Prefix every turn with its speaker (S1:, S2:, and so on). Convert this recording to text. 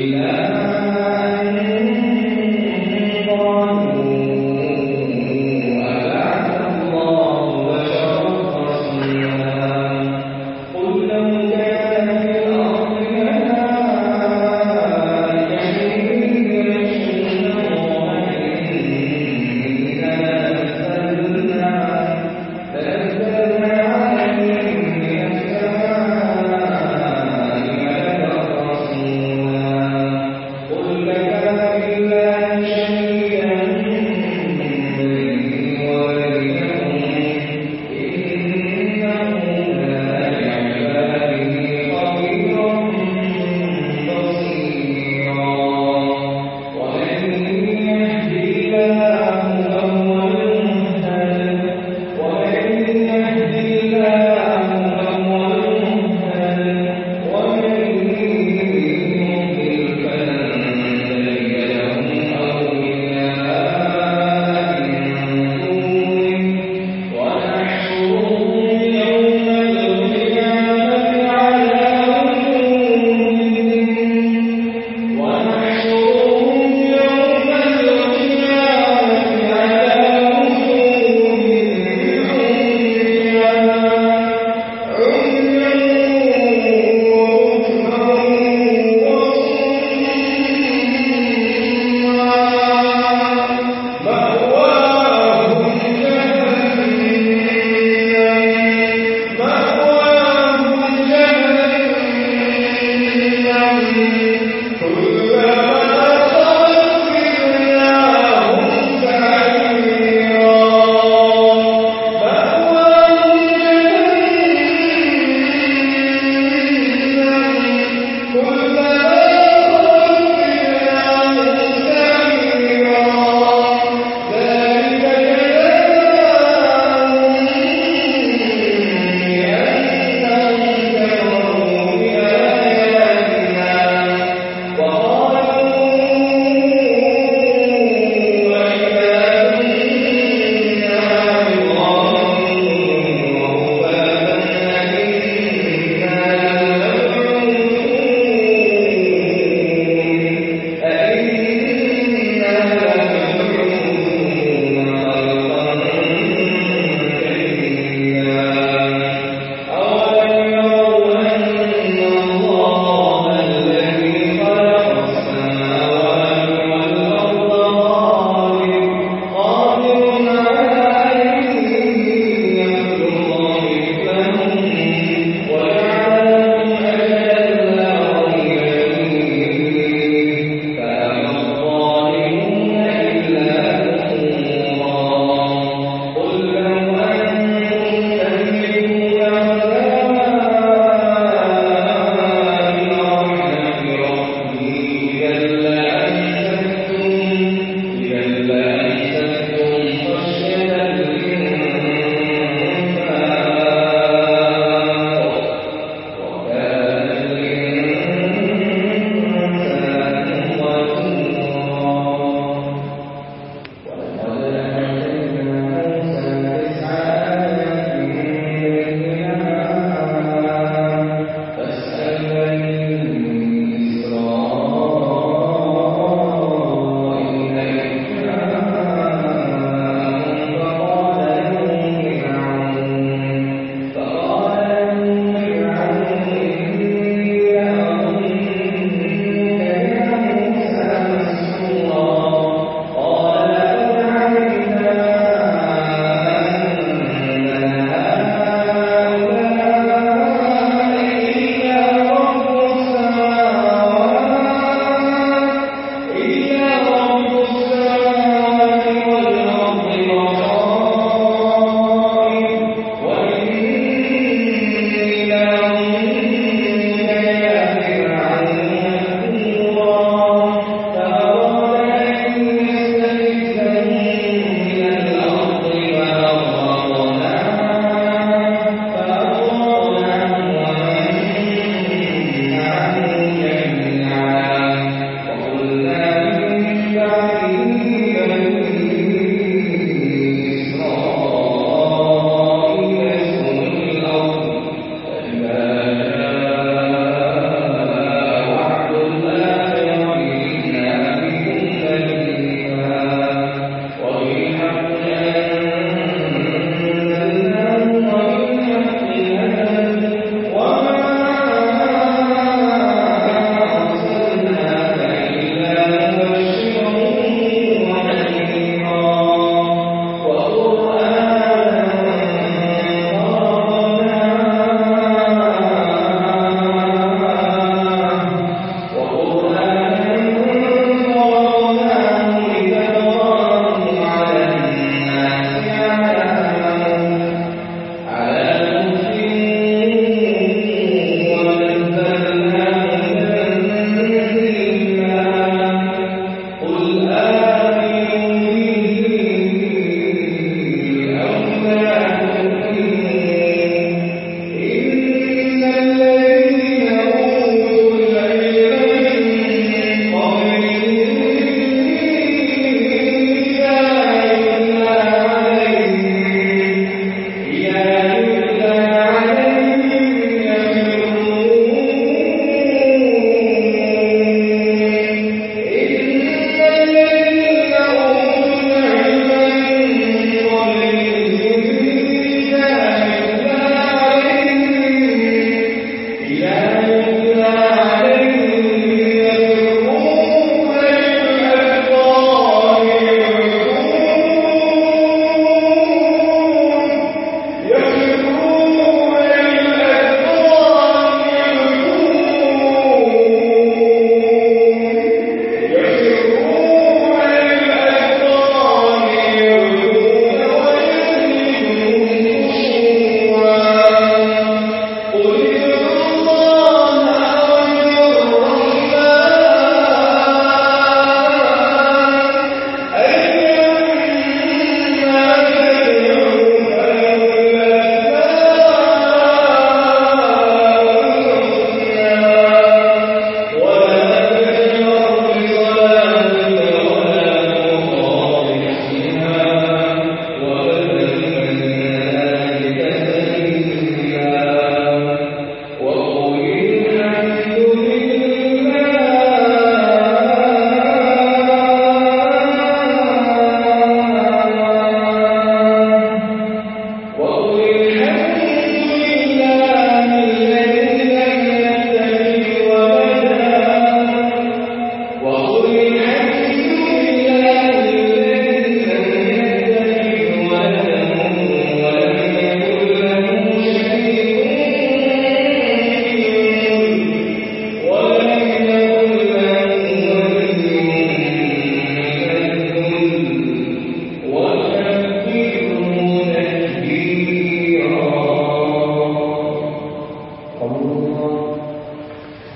S1: إله